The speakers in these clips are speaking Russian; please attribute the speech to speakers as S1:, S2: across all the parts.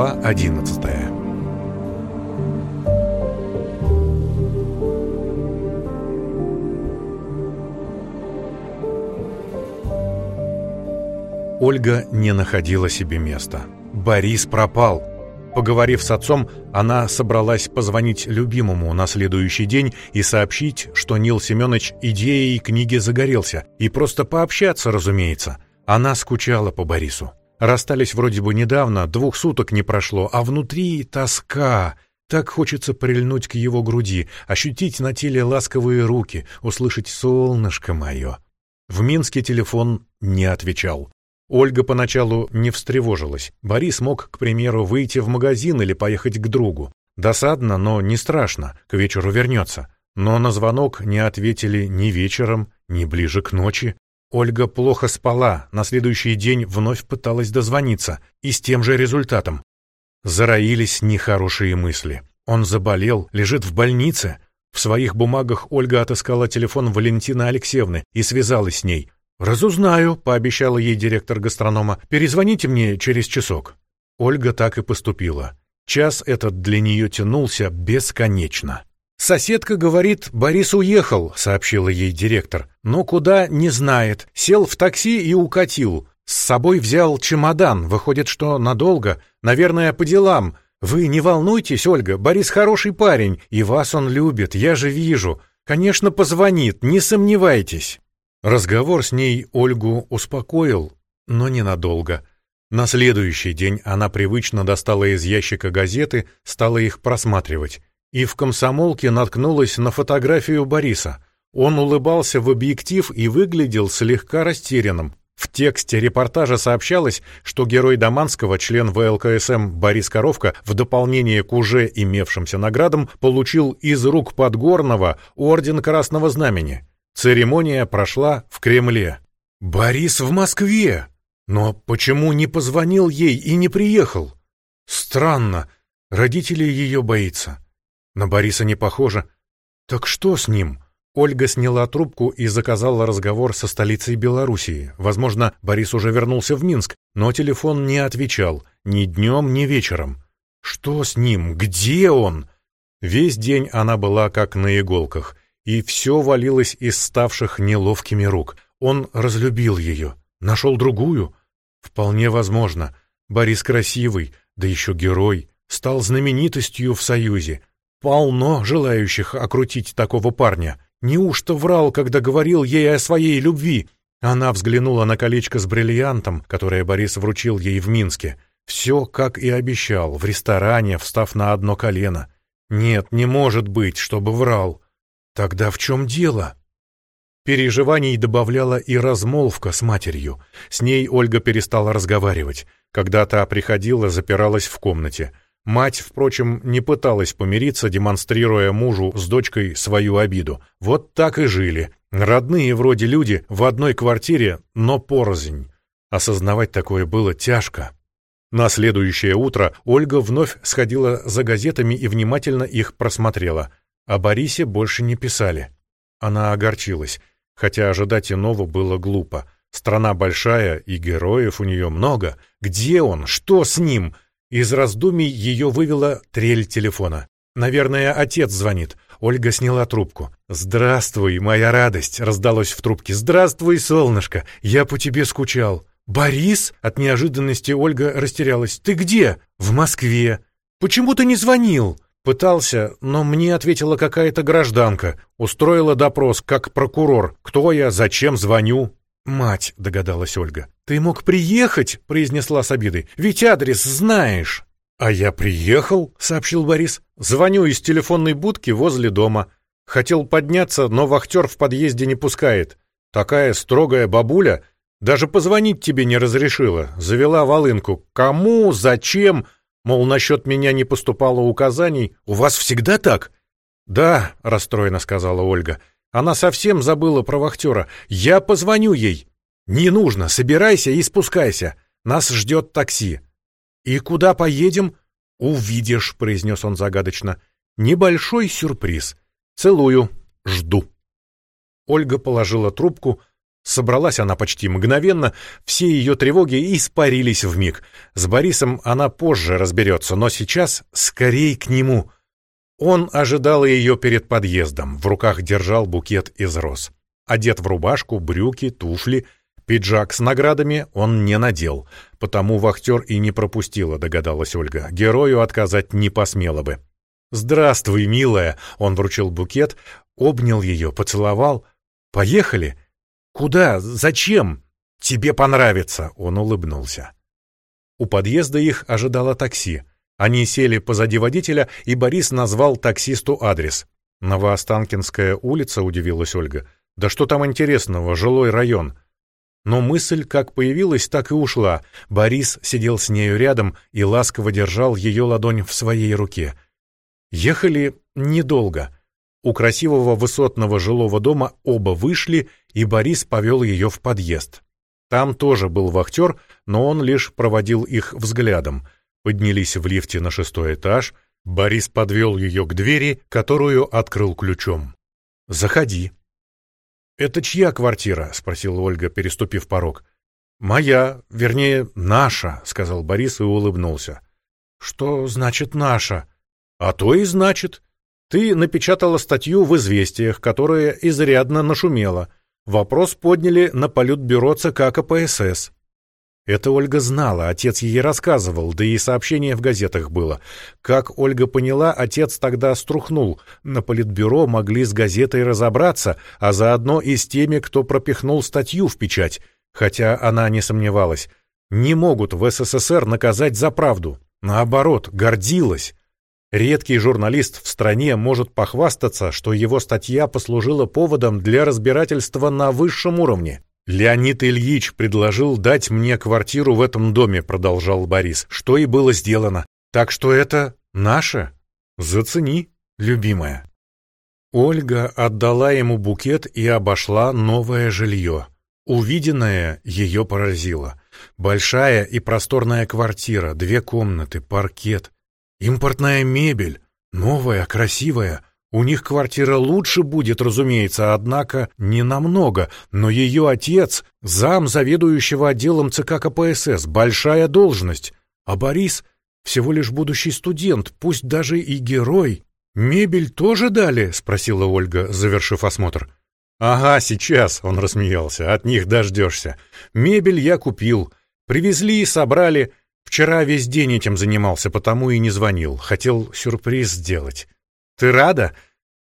S1: Глава 11 Ольга не находила себе места. Борис пропал. Поговорив с отцом, она собралась позвонить любимому на следующий день и сообщить, что Нил Семенович идеей книги загорелся, и просто пообщаться, разумеется. Она скучала по Борису. Расстались вроде бы недавно, двух суток не прошло, а внутри тоска. Так хочется прильнуть к его груди, ощутить на теле ласковые руки, услышать «солнышко мое». В Минске телефон не отвечал. Ольга поначалу не встревожилась. Борис мог, к примеру, выйти в магазин или поехать к другу. Досадно, но не страшно, к вечеру вернется. Но на звонок не ответили ни вечером, ни ближе к ночи. Ольга плохо спала, на следующий день вновь пыталась дозвониться, и с тем же результатом. Зароились нехорошие мысли. Он заболел, лежит в больнице. В своих бумагах Ольга отыскала телефон Валентины Алексеевны и связалась с ней. «Разузнаю», — пообещала ей директор гастронома. «Перезвоните мне через часок». Ольга так и поступила. Час этот для нее тянулся бесконечно. «Соседка говорит, Борис уехал», — сообщила ей директор. «Но куда, не знает. Сел в такси и укатил. С собой взял чемодан. Выходит, что надолго. Наверное, по делам. Вы не волнуйтесь, Ольга, Борис хороший парень, и вас он любит, я же вижу. Конечно, позвонит, не сомневайтесь». Разговор с ней Ольгу успокоил, но ненадолго. На следующий день она привычно достала из ящика газеты, стала их просматривать. И в комсомолке наткнулась на фотографию Бориса. Он улыбался в объектив и выглядел слегка растерянным. В тексте репортажа сообщалось, что герой Даманского, член ВЛКСМ Борис Коровка, в дополнение к уже имевшимся наградам, получил из рук Подгорного орден Красного Знамени. Церемония прошла в Кремле. «Борис в Москве! Но почему не позвонил ей и не приехал? Странно, родители ее боится. На Бориса не похоже. Так что с ним?» Ольга сняла трубку и заказала разговор со столицей Белоруссии. Возможно, Борис уже вернулся в Минск, но телефон не отвечал ни днем, ни вечером. Что с ним? Где он? Весь день она была как на иголках и все валилось из ставших неловкими рук. Он разлюбил ее, нашел другую. Вполне возможно. Борис красивый, да еще герой, стал знаменитостью в Союзе. Полно желающих окрутить такого парня. Неужто врал, когда говорил ей о своей любви? Она взглянула на колечко с бриллиантом, которое Борис вручил ей в Минске. Все, как и обещал, в ресторане, встав на одно колено. Нет, не может быть, чтобы врал. Тогда в чем дело? Переживаний добавляла и размолвка с матерью. С ней Ольга перестала разговаривать. Когда та приходила, запиралась в комнате. Мать, впрочем, не пыталась помириться, демонстрируя мужу с дочкой свою обиду. Вот так и жили. Родные вроде люди в одной квартире, но порознь. Осознавать такое было тяжко. На следующее утро Ольга вновь сходила за газетами и внимательно их просмотрела. О Борисе больше не писали. Она огорчилась, хотя ожидать иного было глупо. Страна большая, и героев у нее много. Где он? Что с ним? Из раздумий ее вывела трель телефона. Наверное, отец звонит. Ольга сняла трубку. «Здравствуй, моя радость!» — раздалось в трубке. «Здравствуй, солнышко! Я по тебе скучал!» «Борис?» — от неожиданности Ольга растерялась. «Ты где?» «В Москве». «Почему ты не звонил?» Пытался, но мне ответила какая-то гражданка. Устроила допрос, как прокурор. Кто я, зачем звоню? «Мать», — догадалась Ольга. «Ты мог приехать?» — произнесла с обидой. «Ведь адрес знаешь». «А я приехал», — сообщил Борис. «Звоню из телефонной будки возле дома. Хотел подняться, но вахтер в подъезде не пускает. Такая строгая бабуля даже позвонить тебе не разрешила. Завела волынку. Кому? Зачем? Мол, насчет меня не поступало указаний. У вас всегда так? Да, расстроенно сказала Ольга. Она совсем забыла про вахтера. Я позвоню ей. Не нужно, собирайся и спускайся. Нас ждет такси. И куда поедем? Увидишь, произнес он загадочно. Небольшой сюрприз. Целую. Жду. Ольга положила трубку, Собралась она почти мгновенно, все ее тревоги испарились в миг. С Борисом она позже разберется, но сейчас скорей к нему. Он ожидал ее перед подъездом, в руках держал букет из роз. Одет в рубашку, брюки, туфли, пиджак с наградами он не надел, потому вахтер и не пропустила, догадалась Ольга. Герою отказать не посмела бы. «Здравствуй, милая!» — он вручил букет, обнял ее, поцеловал. «Поехали!» «Куда? Зачем?» «Тебе понравится!» — он улыбнулся. У подъезда их ожидало такси. Они сели позади водителя, и Борис назвал таксисту адрес. «Новоостанкинская улица», — удивилась Ольга. «Да что там интересного, жилой район». Но мысль как появилась, так и ушла. Борис сидел с нею рядом и ласково держал ее ладонь в своей руке. Ехали недолго. У красивого высотного жилого дома оба вышли, и Борис повел ее в подъезд. Там тоже был вахтер, но он лишь проводил их взглядом. Поднялись в лифте на шестой этаж. Борис подвел ее к двери, которую открыл ключом. «Заходи». «Это чья квартира?» — спросила Ольга, переступив порог. «Моя, вернее, наша», — сказал Борис и улыбнулся. «Что значит «наша»?» «А то и значит. Ты напечатала статью в «Известиях», которая изрядно нашумела. Вопрос подняли на политбюро ЦК КПСС. Это Ольга знала, отец ей рассказывал, да и сообщение в газетах было. Как Ольга поняла, отец тогда струхнул. На политбюро могли с газетой разобраться, а заодно и с теми, кто пропихнул статью в печать. Хотя она не сомневалась. Не могут в СССР наказать за правду. Наоборот, гордилась. Редкий журналист в стране может похвастаться, что его статья послужила поводом для разбирательства на высшем уровне. «Леонид Ильич предложил дать мне квартиру в этом доме», — продолжал Борис, — «что и было сделано. Так что это наше. Зацени, любимая». Ольга отдала ему букет и обошла новое жилье. Увиденное ее поразило. Большая и просторная квартира, две комнаты, паркет — Импортная мебель, новая, красивая. У них квартира лучше будет, разумеется, однако не намного, но ее отец — зам заведующего отделом ЦК КПСС, большая должность. А Борис — всего лишь будущий студент, пусть даже и герой. «Мебель тоже дали?» — спросила Ольга, завершив осмотр. «Ага, сейчас», — он рассмеялся, — «от них дождешься. Мебель я купил. Привезли, собрали. Вчера весь день этим занимался, потому и не звонил. Хотел сюрприз сделать. Ты рада?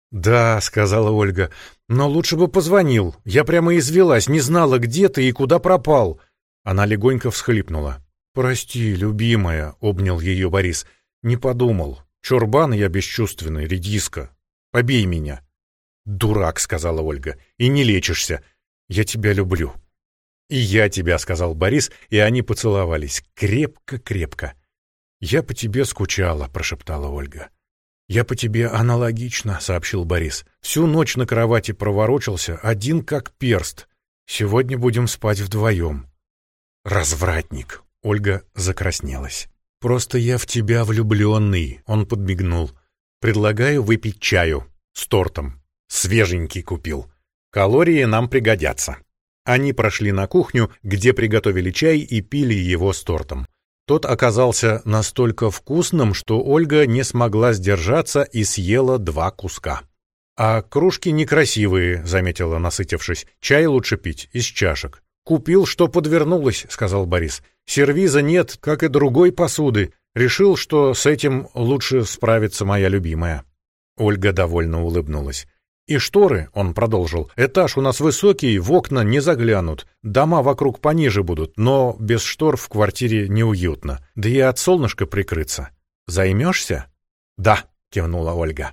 S1: Да, сказала Ольга. Но лучше бы позвонил. Я прямо извелась, не знала, где ты и куда пропал. Она легонько всхлипнула. Прости, любимая, обнял ее Борис. Не подумал. Чурбан я бесчувственный, редиска. Побей меня. Дурак, сказала Ольга. И не лечишься. Я тебя люблю. «И я тебя», — сказал Борис, и они поцеловались. Крепко-крепко. «Я по тебе скучала», — прошептала Ольга. «Я по тебе аналогично», — сообщил Борис. «Всю ночь на кровати проворочился, один как перст. Сегодня будем спать вдвоем». «Развратник», — Ольга закраснелась. «Просто я в тебя влюбленный», — он подмигнул. «Предлагаю выпить чаю. С тортом. Свеженький купил. Калории нам пригодятся». Они прошли на кухню, где приготовили чай и пили его с тортом. Тот оказался настолько вкусным, что Ольга не смогла сдержаться и съела два куска. «А кружки некрасивые», — заметила, насытившись. «Чай лучше пить из чашек». «Купил, что подвернулось», — сказал Борис. «Сервиза нет, как и другой посуды. Решил, что с этим лучше справится моя любимая». Ольга довольно улыбнулась. «И шторы», — он продолжил, — «этаж у нас высокий, в окна не заглянут, дома вокруг пониже будут, но без штор в квартире неуютно, да и от солнышка прикрыться. Займешься?» «Да», — кивнула Ольга.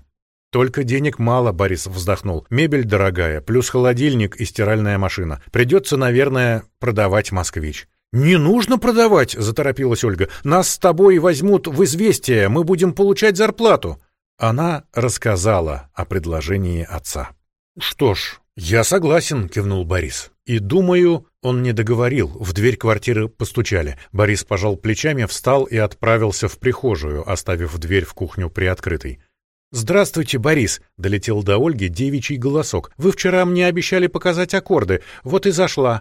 S1: «Только денег мало», — Борис вздохнул. «Мебель дорогая, плюс холодильник и стиральная машина. Придется, наверное, продавать «Москвич». «Не нужно продавать», — заторопилась Ольга. «Нас с тобой возьмут в известие, мы будем получать зарплату». Она рассказала о предложении отца. «Что ж, я согласен», — кивнул Борис. «И думаю, он не договорил. В дверь квартиры постучали. Борис пожал плечами, встал и отправился в прихожую, оставив дверь в кухню приоткрытой. «Здравствуйте, Борис!» — долетел до Ольги девичий голосок. «Вы вчера мне обещали показать аккорды, вот и зашла».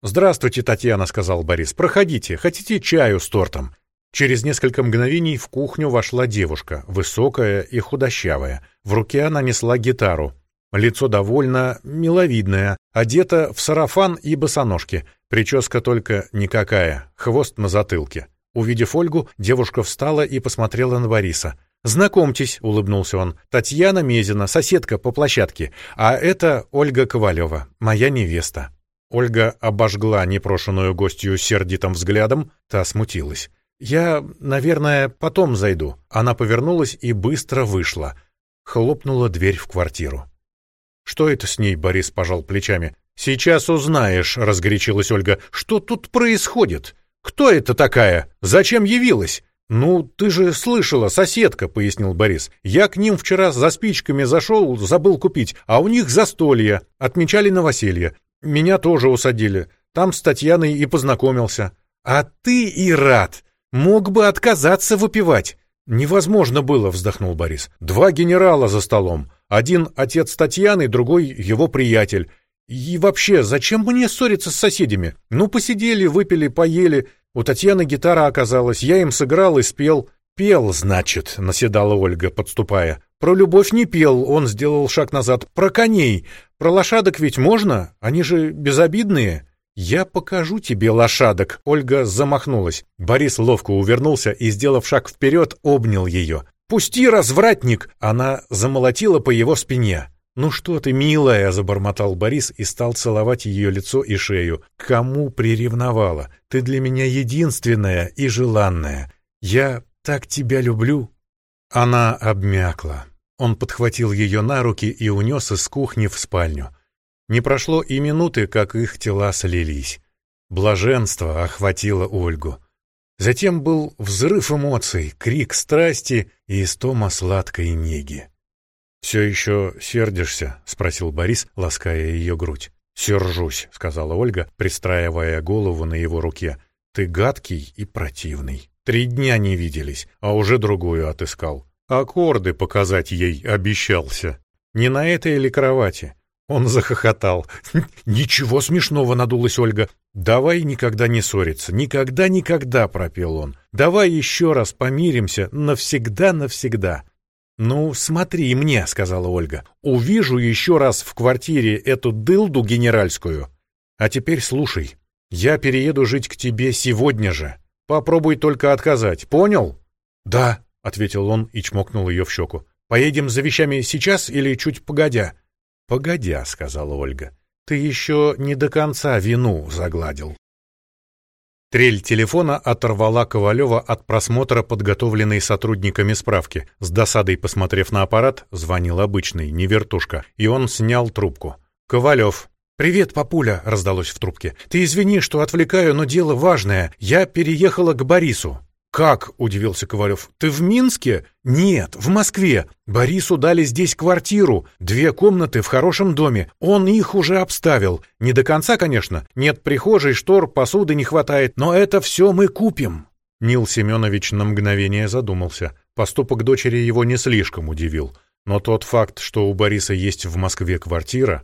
S1: «Здравствуйте, Татьяна», — сказал Борис. «Проходите. Хотите чаю с тортом?» Через несколько мгновений в кухню вошла девушка, высокая и худощавая. В руке она несла гитару. Лицо довольно миловидное, одета в сарафан и босоножки. Прическа только никакая, хвост на затылке. Увидев Ольгу, девушка встала и посмотрела на Бориса. «Знакомьтесь», — улыбнулся он, — «Татьяна Мезина, соседка по площадке, а это Ольга Ковалева, моя невеста». Ольга обожгла непрошенную гостью сердитым взглядом, та смутилась. «Я, наверное, потом зайду». Она повернулась и быстро вышла. Хлопнула дверь в квартиру. «Что это с ней?» — Борис пожал плечами. «Сейчас узнаешь», — разгорячилась Ольга. «Что тут происходит? Кто это такая? Зачем явилась?» «Ну, ты же слышала, соседка», — пояснил Борис. «Я к ним вчера за спичками зашел, забыл купить, а у них застолье, отмечали новоселье. Меня тоже усадили. Там с Татьяной и познакомился». «А ты и рад! Мог бы отказаться выпивать!» «Невозможно было», — вздохнул Борис. «Два генерала за столом. Один отец Татьяны, другой его приятель. И вообще, зачем мне ссориться с соседями? Ну, посидели, выпили, поели. У Татьяны гитара оказалась, я им сыграл и спел. «Пел, значит», — наседала Ольга, подступая. «Про любовь не пел», — он сделал шаг назад. «Про коней. Про лошадок ведь можно? Они же безобидные». «Я покажу тебе лошадок», — Ольга замахнулась. Борис ловко увернулся и, сделав шаг вперед, обнял ее. «Пусти, развратник!» — она замолотила по его спине. «Ну что ты, милая!» — забормотал Борис и стал целовать ее лицо и шею. «Кому приревновала? Ты для меня единственная и желанная. Я так тебя люблю!» Она обмякла. Он подхватил ее на руки и унес из кухни в спальню. Не прошло и минуты, как их тела слились. Блаженство охватило Ольгу. Затем был взрыв эмоций, крик страсти и истома сладкой неги. «Все еще сердишься?» — спросил Борис, лаская ее грудь. «Сержусь», — сказала Ольга, пристраивая голову на его руке. «Ты гадкий и противный. Три дня не виделись, а уже другую отыскал. Аккорды показать ей обещался. Не на этой или кровати?» Он захохотал. «Ничего смешного», — надулась Ольга. «Давай никогда не ссориться. Никогда-никогда», — пропел он. «Давай еще раз помиримся. Навсегда-навсегда». «Ну, смотри мне», — сказала Ольга. «Увижу еще раз в квартире эту дылду генеральскую. А теперь слушай. Я перееду жить к тебе сегодня же. Попробуй только отказать. Понял?» «Да», — ответил он и чмокнул ее в щеку. «Поедем за вещами сейчас или чуть погодя?» «Погодя», — сказала Ольга. «Ты еще не до конца вину загладил». Трель телефона оторвала Ковалева от просмотра подготовленной сотрудниками справки. С досадой посмотрев на аппарат, звонил обычный, не вертушка, и он снял трубку. «Ковалев». «Привет, папуля», — раздалось в трубке. «Ты извини, что отвлекаю, но дело важное. Я переехала к Борису». «Как?» — удивился Ковалев. «Ты в Минске?» «Нет, в Москве. Борису дали здесь квартиру. Две комнаты в хорошем доме. Он их уже обставил. Не до конца, конечно. Нет прихожей, штор, посуды не хватает. Но это все мы купим». Нил Семенович на мгновение задумался. Поступок дочери его не слишком удивил. Но тот факт, что у Бориса есть в Москве квартира,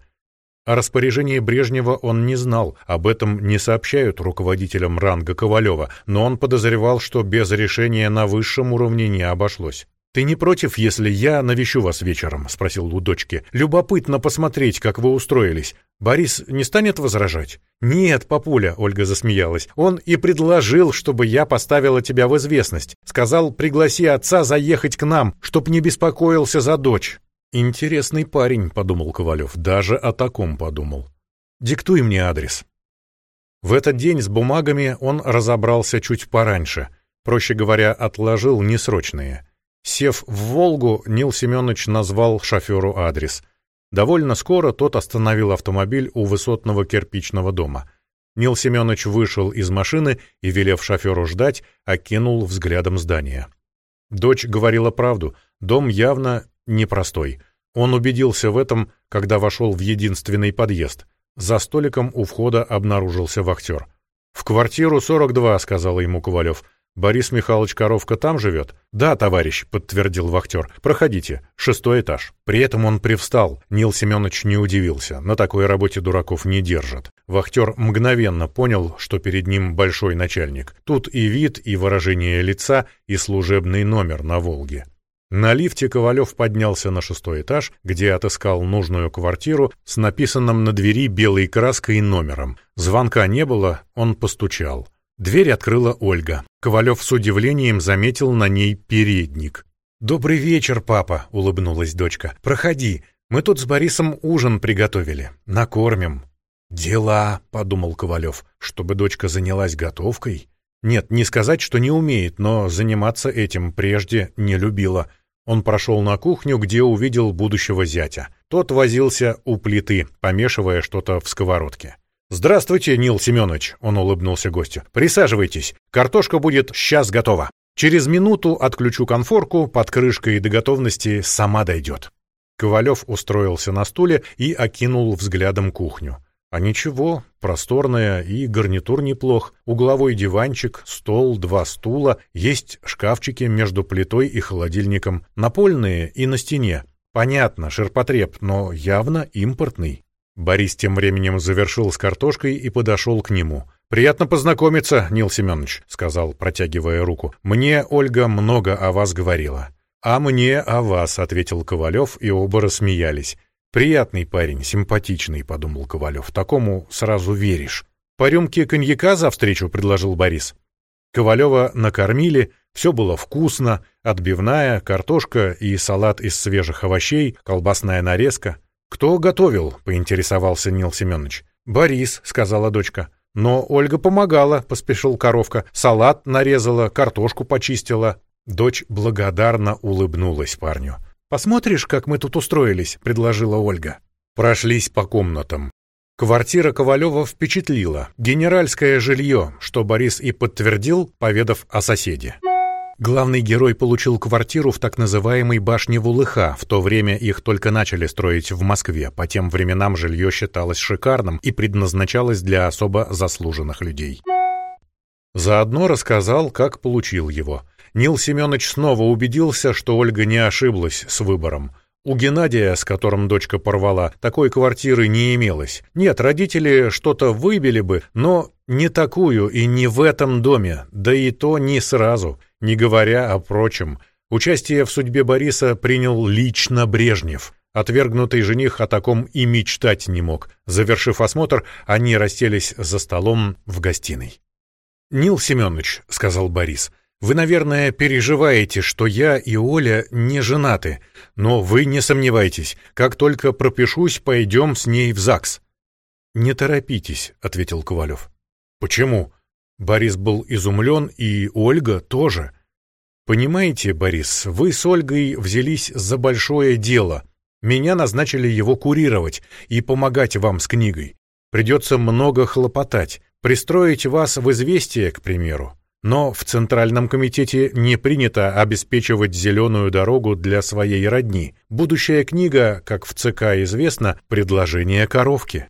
S1: о распоряжении Брежнева он не знал, об этом не сообщают руководителям ранга Ковалева, но он подозревал, что без решения на высшем уровне не обошлось. «Ты не против, если я навещу вас вечером?» — спросил у дочки. «Любопытно посмотреть, как вы устроились. Борис не станет возражать?» «Нет, папуля», — Ольга засмеялась. «Он и предложил, чтобы я поставила тебя в известность. Сказал, пригласи отца заехать к нам, чтоб не беспокоился за дочь». «Интересный парень», — подумал Ковалев, даже о таком подумал. «Диктуй мне адрес». В этот день с бумагами он разобрался чуть пораньше, проще говоря, отложил несрочные. Сев в «Волгу», Нил Семенович назвал шоферу адрес. Довольно скоро тот остановил автомобиль у высотного кирпичного дома. Нил Семенович вышел из машины и, велев шоферу ждать, окинул взглядом здание. Дочь говорила правду, дом явно непростой. Он убедился в этом, когда вошел в единственный подъезд. За столиком у входа обнаружился вахтер. «В квартиру 42», — сказал ему Ковалев. «Борис Михайлович Коровка там живет?» «Да, товарищ», — подтвердил вахтер. «Проходите. Шестой этаж». При этом он привстал. Нил Семенович не удивился. На такой работе дураков не держат. Вахтер мгновенно понял, что перед ним большой начальник. Тут и вид, и выражение лица, и служебный номер на «Волге». На лифте Ковалев поднялся на шестой этаж, где отыскал нужную квартиру с написанным на двери белой краской номером. Звонка не было, он постучал. Дверь открыла Ольга. Ковалев с удивлением заметил на ней передник. «Добрый вечер, папа», — улыбнулась дочка. «Проходи. Мы тут с Борисом ужин приготовили. Накормим». «Дела», — подумал Ковалев, чтобы дочка занялась готовкой. Нет, не сказать, что не умеет, но заниматься этим прежде не любила. Он прошел на кухню, где увидел будущего зятя. Тот возился у плиты, помешивая что-то в сковородке. «Здравствуйте, Нил Семенович», — он улыбнулся гостю. «Присаживайтесь. Картошка будет сейчас готова. Через минуту отключу конфорку, под крышкой до готовности сама дойдет». Ковалев устроился на стуле и окинул взглядом кухню. А ничего, просторная и гарнитур неплох. Угловой диванчик, стол, два стула, есть шкафчики между плитой и холодильником, напольные и на стене. Понятно, ширпотреб, но явно импортный. Борис тем временем завершил с картошкой и подошел к нему. «Приятно познакомиться, Нил Семенович», — сказал, протягивая руку. «Мне Ольга много о вас говорила». «А мне о вас», — ответил Ковалев, и оба рассмеялись. «Приятный парень, симпатичный», — подумал Ковалев. «Такому сразу веришь». «По рюмке коньяка за встречу», — предложил Борис. Ковалева накормили, все было вкусно, отбивная, картошка и салат из свежих овощей, колбасная нарезка. «Кто готовил?» — поинтересовался Нил Семенович. «Борис», — сказала дочка. «Но Ольга помогала», — поспешил коровка. «Салат нарезала, картошку почистила». Дочь благодарно улыбнулась парню. «Посмотришь, как мы тут устроились?» — предложила Ольга. Прошлись по комнатам. Квартира Ковалева впечатлила. Генеральское жилье, что Борис и подтвердил, поведав о соседе. Главный герой получил квартиру в так называемой башне Вулыха. В то время их только начали строить в Москве. По тем временам жилье считалось шикарным и предназначалось для особо заслуженных людей. Заодно рассказал, как получил его. Нил Семенович снова убедился, что Ольга не ошиблась с выбором. У Геннадия, с которым дочка порвала, такой квартиры не имелось. Нет, родители что-то выбили бы, но не такую и не в этом доме, да и то не сразу, не говоря о прочем. Участие в судьбе Бориса принял лично Брежнев. Отвергнутый жених о таком и мечтать не мог. Завершив осмотр, они расселись за столом в гостиной. «Нил Семенович», — сказал Борис, вы, наверное, переживаете, что я и Оля не женаты, но вы не сомневайтесь, как только пропишусь, пойдем с ней в ЗАГС». «Не торопитесь», — ответил Ковалев. «Почему?» Борис был изумлен, и Ольга тоже. «Понимаете, Борис, вы с Ольгой взялись за большое дело. Меня назначили его курировать и помогать вам с книгой. Придется много хлопотать, пристроить вас в известие, к примеру. Но в Центральном комитете не принято обеспечивать зеленую дорогу для своей родни. Будущая книга, как в ЦК известно, предложение коровки.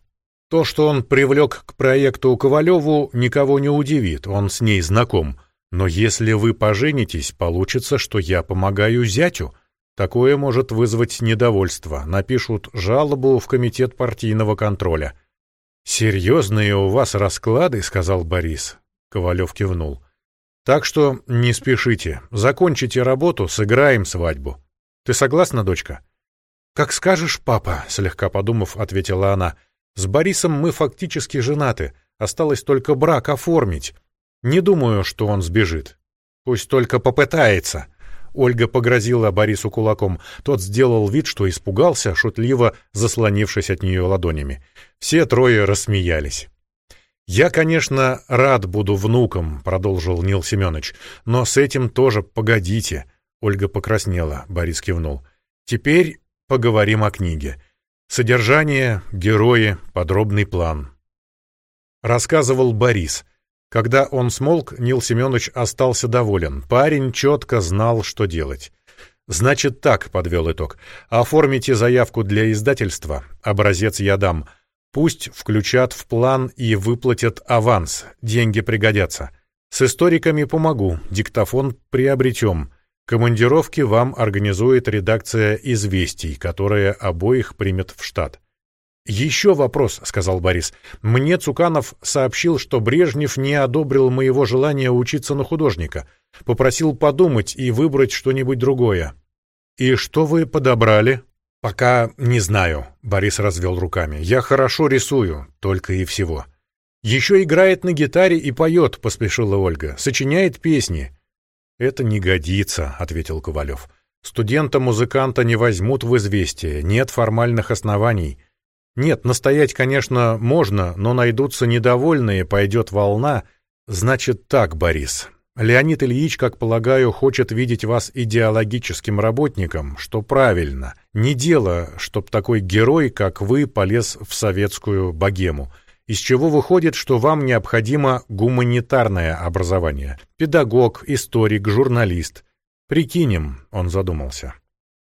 S1: То, что он привлек к проекту Ковалеву, никого не удивит, он с ней знаком. Но если вы поженитесь, получится, что я помогаю зятю. Такое может вызвать недовольство. Напишут жалобу в комитет партийного контроля. «Серьезные у вас расклады», — сказал Борис. Ковалев кивнул. Так что не спешите. Закончите работу, сыграем свадьбу. Ты согласна, дочка? Как скажешь, папа, слегка подумав, ответила она. С Борисом мы фактически женаты. Осталось только брак оформить. Не думаю, что он сбежит. Пусть только попытается. Ольга погрозила Борису кулаком. Тот сделал вид, что испугался, шутливо заслонившись от нее ладонями. Все трое рассмеялись. «Я, конечно, рад буду внукам», — продолжил Нил Семенович, «но с этим тоже погодите». Ольга покраснела, Борис кивнул. «Теперь поговорим о книге. Содержание, герои, подробный план». Рассказывал Борис. Когда он смолк, Нил Семенович остался доволен. Парень четко знал, что делать. «Значит так», — подвел итог, — «оформите заявку для издательства. Образец я дам». Пусть включат в план и выплатят аванс, деньги пригодятся. С историками помогу, диктофон приобретем. Командировки вам организует редакция «Известий», которая обоих примет в штат. «Еще вопрос», — сказал Борис. «Мне Цуканов сообщил, что Брежнев не одобрил моего желания учиться на художника. Попросил подумать и выбрать что-нибудь другое». «И что вы подобрали?» «Пока не знаю», — Борис развел руками. «Я хорошо рисую, только и всего». «Еще играет на гитаре и поет», — поспешила Ольга. «Сочиняет песни». «Это не годится», — ответил Ковалев. «Студента-музыканта не возьмут в известие, нет формальных оснований». Нет, настоять, конечно, можно, но найдутся недовольные, пойдет волна. Значит так, Борис. Леонид Ильич, как полагаю, хочет видеть вас идеологическим работником, что правильно. Не дело, чтоб такой герой, как вы, полез в советскую богему. Из чего выходит, что вам необходимо гуманитарное образование. Педагог, историк, журналист. Прикинем, он задумался.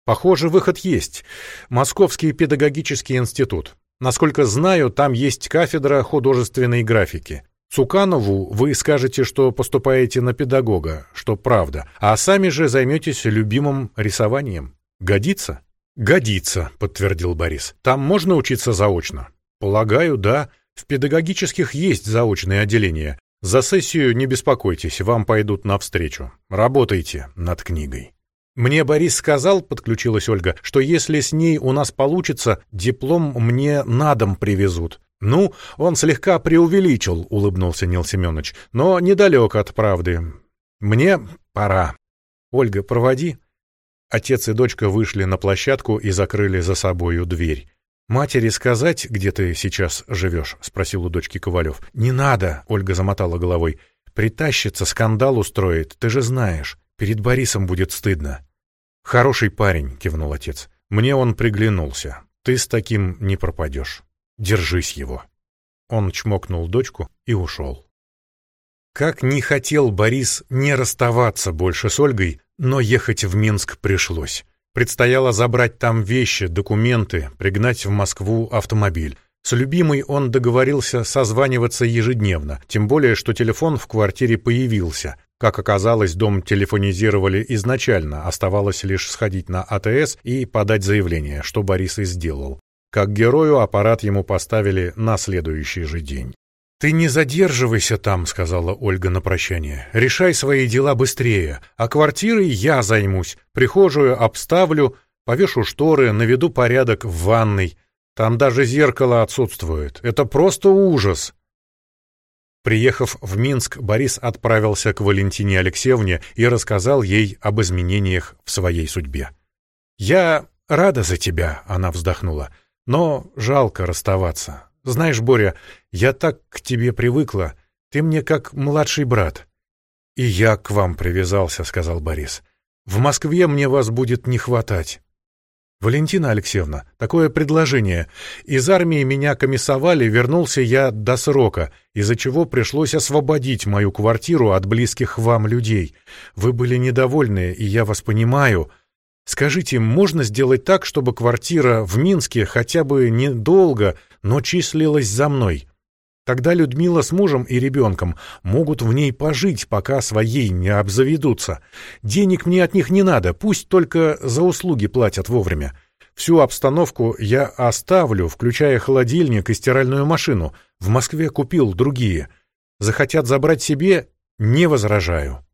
S1: Похоже, выход есть. Московский педагогический институт. Насколько знаю, там есть кафедра художественной графики. Цуканову вы скажете, что поступаете на педагога, что правда, а сами же займетесь любимым рисованием. Годится? Годится, подтвердил Борис. Там можно учиться заочно? Полагаю, да. В педагогических есть заочные отделения. За сессию не беспокойтесь, вам пойдут навстречу. Работайте над книгой. «Мне Борис сказал, — подключилась Ольга, — что если с ней у нас получится, диплом мне на дом привезут». «Ну, он слегка преувеличил», — улыбнулся Нил Семенович, — «но недалек от правды. Мне пора. Ольга, проводи». Отец и дочка вышли на площадку и закрыли за собою дверь. «Матери сказать, где ты сейчас живешь?» — спросил у дочки Ковалев. «Не надо», — Ольга замотала головой. «Притащится, скандал устроит, ты же знаешь». Перед Борисом будет стыдно. Хороший парень, кивнул отец. Мне он приглянулся. Ты с таким не пропадешь. Держись его. Он чмокнул дочку и ушел. Как не хотел Борис не расставаться больше с Ольгой, но ехать в Минск пришлось. Предстояло забрать там вещи, документы, пригнать в Москву автомобиль. С любимой он договорился созваниваться ежедневно, тем более, что телефон в квартире появился. Как оказалось, дом телефонизировали изначально, оставалось лишь сходить на АТС и подать заявление, что Борис и сделал. Как герою аппарат ему поставили на следующий же день. «Ты не задерживайся там», — сказала Ольга на прощание. «Решай свои дела быстрее, а квартирой я займусь. Прихожую обставлю, повешу шторы, наведу порядок в ванной. Там даже зеркало отсутствует. Это просто ужас. Приехав в Минск, Борис отправился к Валентине Алексеевне и рассказал ей об изменениях в своей судьбе. «Я рада за тебя», — она вздохнула, — «но жалко расставаться. Знаешь, Боря, я так к тебе привыкла, ты мне как младший брат». «И я к вам привязался», — сказал Борис. «В Москве мне вас будет не хватать». «Валентина Алексеевна, такое предложение. Из армии меня комиссовали, вернулся я до срока, из-за чего пришлось освободить мою квартиру от близких вам людей. Вы были недовольны, и я вас понимаю. Скажите, можно сделать так, чтобы квартира в Минске хотя бы недолго, но числилась за мной?» Тогда Людмила с мужем и ребенком могут в ней пожить, пока своей не обзаведутся. Денег мне от них не надо, пусть только за услуги платят вовремя. Всю обстановку я оставлю, включая холодильник и стиральную машину. В Москве купил другие. Захотят забрать себе — не возражаю.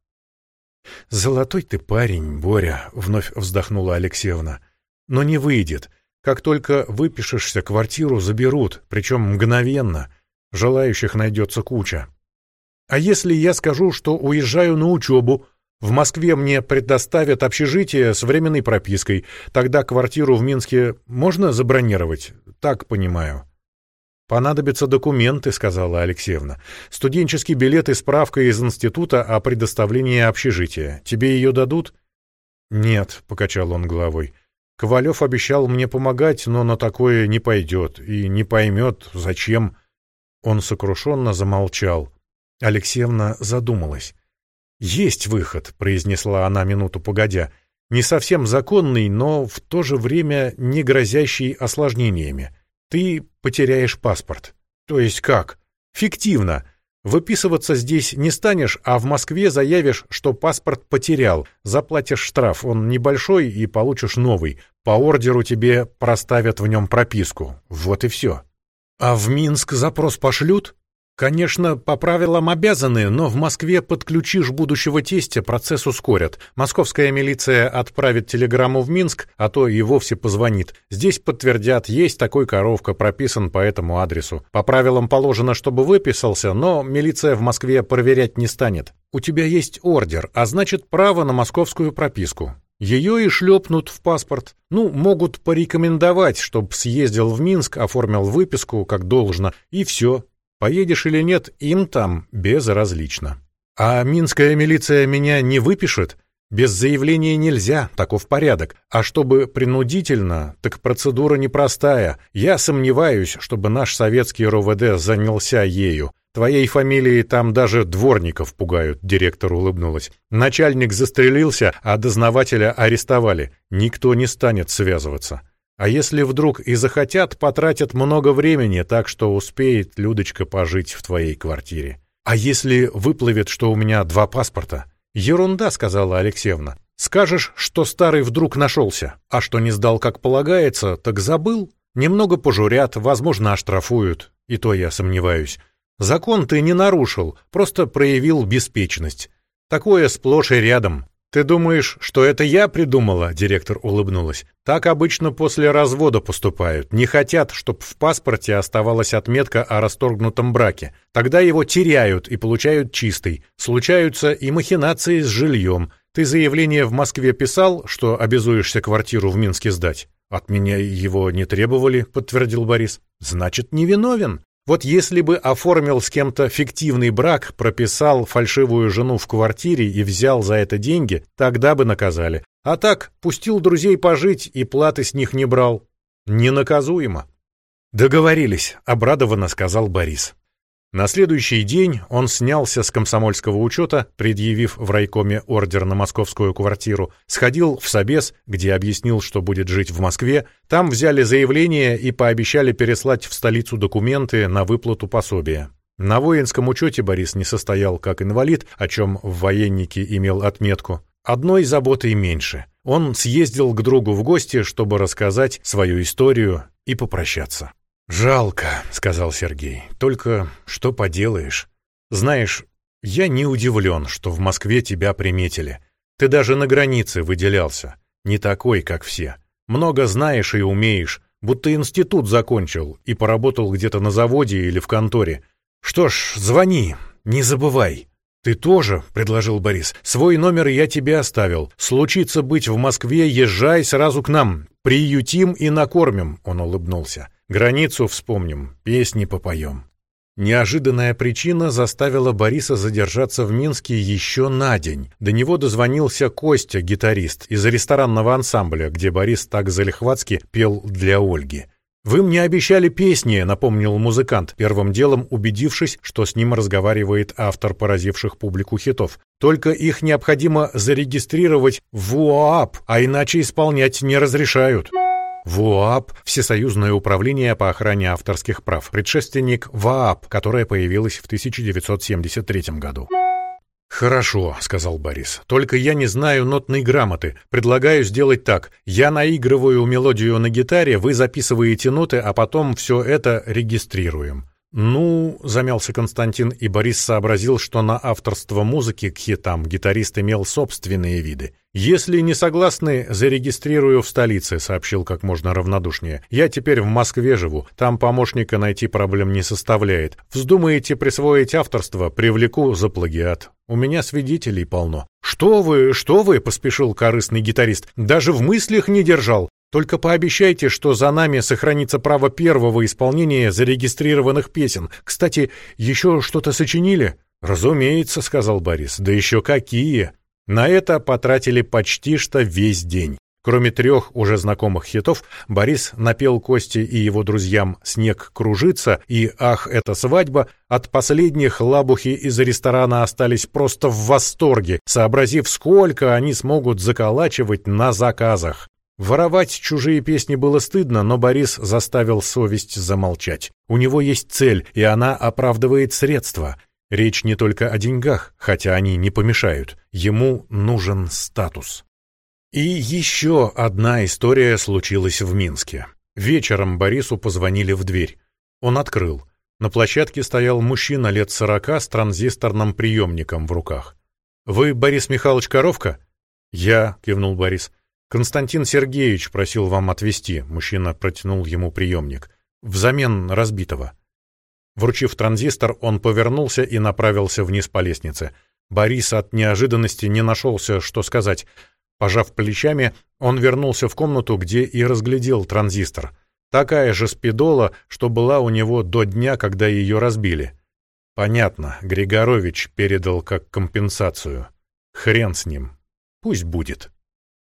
S1: «Золотой ты парень, Боря», — вновь вздохнула Алексеевна. «Но не выйдет. Как только выпишешься, квартиру заберут, причем мгновенно». Желающих найдется куча. А если я скажу, что уезжаю на учебу, в Москве мне предоставят общежитие с временной пропиской, тогда квартиру в Минске можно забронировать? Так понимаю. «Понадобятся документы», — сказала Алексеевна. «Студенческий билет и справка из института о предоставлении общежития. Тебе ее дадут?» «Нет», — покачал он головой. «Ковалев обещал мне помогать, но на такое не пойдет и не поймет, зачем». Он сокрушенно замолчал. Алексеевна задумалась. «Есть выход», — произнесла она минуту погодя. «Не совсем законный, но в то же время не грозящий осложнениями. Ты потеряешь паспорт». «То есть как?» «Фиктивно. Выписываться здесь не станешь, а в Москве заявишь, что паспорт потерял. Заплатишь штраф, он небольшой, и получишь новый. По ордеру тебе проставят в нем прописку. Вот и все. А в Минск запрос пошлют? Конечно, по правилам обязаны, но в Москве подключишь будущего тестя, процесс ускорят. Московская милиция отправит телеграмму в Минск, а то и вовсе позвонит. Здесь подтвердят, есть такой коровка, прописан по этому адресу. По правилам положено, чтобы выписался, но милиция в Москве проверять не станет. У тебя есть ордер, а значит право на московскую прописку. Ее и шлепнут в паспорт. Ну, могут порекомендовать, чтоб съездил в Минск, оформил выписку, как должно, и все. Поедешь или нет, им там безразлично. А минская милиция меня не выпишет? Без заявления нельзя, таков порядок. А чтобы принудительно, так процедура непростая. Я сомневаюсь, чтобы наш советский РОВД занялся ею. Твоей фамилией там даже дворников пугают, директор улыбнулась. Начальник застрелился, а дознавателя арестовали. Никто не станет связываться. А если вдруг и захотят, потратят много времени, так что успеет Людочка пожить в твоей квартире. А если выплывет, что у меня два паспорта? Ерунда, сказала Алексеевна. Скажешь, что старый вдруг нашелся, а что не сдал как полагается, так забыл. Немного пожурят, возможно, оштрафуют. И то я сомневаюсь. Закон ты не нарушил, просто проявил беспечность. Такое сплошь и рядом. «Ты думаешь, что это я придумала?» — директор улыбнулась. «Так обычно после развода поступают. Не хотят, чтобы в паспорте оставалась отметка о расторгнутом браке. Тогда его теряют и получают чистый. Случаются и махинации с жильем. Ты заявление в Москве писал, что обязуешься квартиру в Минске сдать?» «От меня его не требовали», — подтвердил Борис. «Значит, невиновен. Вот если бы оформил с кем-то фиктивный брак, прописал фальшивую жену в квартире и взял за это деньги, тогда бы наказали. А так, пустил друзей пожить и платы с них не брал. Ненаказуемо. Договорились, обрадованно сказал Борис. На следующий день он снялся с комсомольского учета, предъявив в райкоме ордер на московскую квартиру, сходил в Собес, где объяснил, что будет жить в Москве, там взяли заявление и пообещали переслать в столицу документы на выплату пособия. На воинском учете Борис не состоял как инвалид, о чем в военнике имел отметку. Одной заботой меньше. Он съездил к другу в гости, чтобы рассказать свою историю и попрощаться. «Жалко», — сказал Сергей. «Только что поделаешь? Знаешь, я не удивлен, что в Москве тебя приметили. Ты даже на границе выделялся. Не такой, как все. Много знаешь и умеешь, будто институт закончил и поработал где-то на заводе или в конторе. Что ж, звони, не забывай». «Ты тоже», — предложил Борис. «Свой номер я тебе оставил. Случится быть в Москве, езжай сразу к нам. Приютим и накормим», — он улыбнулся. Границу вспомним, песни попоем. Неожиданная причина заставила Бориса задержаться в Минске еще на день. До него дозвонился Костя, гитарист, из ресторанного ансамбля, где Борис так залихватски пел для Ольги. «Вы мне обещали песни», — напомнил музыкант, первым делом убедившись, что с ним разговаривает автор поразивших публику хитов. «Только их необходимо зарегистрировать в УААП, а иначе исполнять не разрешают». ВУАП – Всесоюзное управление по охране авторских прав, предшественник ВААП, которое появилось в 1973 году. «Хорошо», — сказал Борис. «Только я не знаю нотной грамоты. Предлагаю сделать так. Я наигрываю мелодию на гитаре, вы записываете ноты, а потом все это регистрируем». «Ну», — замялся Константин, и Борис сообразил, что на авторство музыки к хитам гитарист имел собственные виды. «Если не согласны, зарегистрирую в столице», — сообщил как можно равнодушнее. «Я теперь в Москве живу, там помощника найти проблем не составляет. Вздумаете присвоить авторство, привлеку за плагиат. У меня свидетелей полно». «Что вы, что вы?» — поспешил корыстный гитарист. «Даже в мыслях не держал. Только пообещайте, что за нами сохранится право первого исполнения зарегистрированных песен. Кстати, еще что-то сочинили?» «Разумеется», — сказал Борис. «Да еще какие!» На это потратили почти что весь день. Кроме трех уже знакомых хитов, Борис напел Косте и его друзьям «Снег кружится» и «Ах, это свадьба». От последних лабухи из ресторана остались просто в восторге, сообразив, сколько они смогут заколачивать на заказах. Воровать чужие песни было стыдно, но Борис заставил совесть замолчать. У него есть цель, и она оправдывает средства. Речь не только о деньгах, хотя они не помешают. Ему нужен статус. И еще одна история случилась в Минске. Вечером Борису позвонили в дверь. Он открыл. На площадке стоял мужчина лет сорока с транзисторным приемником в руках. «Вы Борис Михайлович Коровка?» «Я», — кивнул Борис. «Константин Сергеевич просил вам отвезти», — мужчина протянул ему приемник. «Взамен разбитого». Вручив транзистор, он повернулся и направился вниз по лестнице. Борис от неожиданности не нашелся, что сказать. Пожав плечами, он вернулся в комнату, где и разглядел транзистор. Такая же спидола, что была у него до дня, когда ее разбили. Понятно, Григорович передал как компенсацию. Хрен с ним. Пусть будет.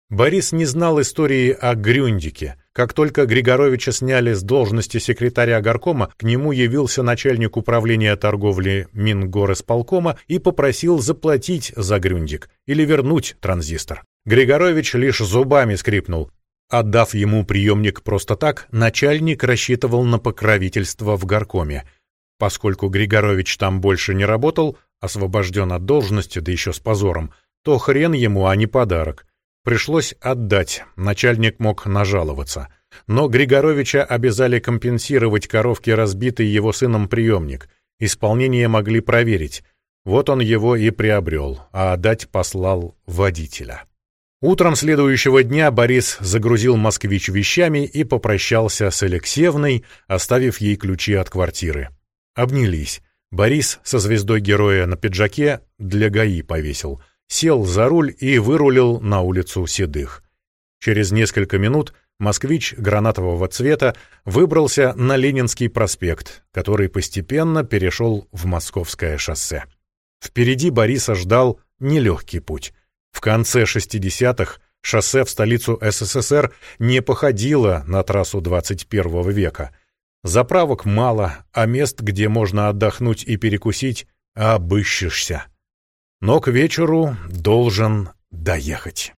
S1: Борис не знал истории о Грюндике. Как только Григоровича сняли с должности секретаря горкома, к нему явился начальник управления торговли Мингорисполкома и попросил заплатить за Грюндик или вернуть транзистор. Григорович лишь зубами скрипнул. Отдав ему приемник просто так, начальник рассчитывал на покровительство в горкоме. Поскольку Григорович там больше не работал, освобожден от должности, да еще с позором, то хрен ему, а не подарок. Пришлось отдать, начальник мог нажаловаться. Но Григоровича обязали компенсировать коровке разбитый его сыном приемник. Исполнение могли проверить. Вот он его и приобрел, а отдать послал водителя. Утром следующего дня Борис загрузил москвич вещами и попрощался с Алексеевной, оставив ей ключи от квартиры. Обнялись. Борис со звездой героя на пиджаке для ГАИ повесил — сел за руль и вырулил на улицу Седых. Через несколько минут москвич гранатового цвета выбрался на Ленинский проспект, который постепенно перешел в Московское шоссе. Впереди Бориса ждал нелегкий путь. В конце 60-х шоссе в столицу СССР не походило на трассу 21 века. Заправок мало, а мест, где можно отдохнуть и перекусить, обыщешься но к вечеру должен доехать.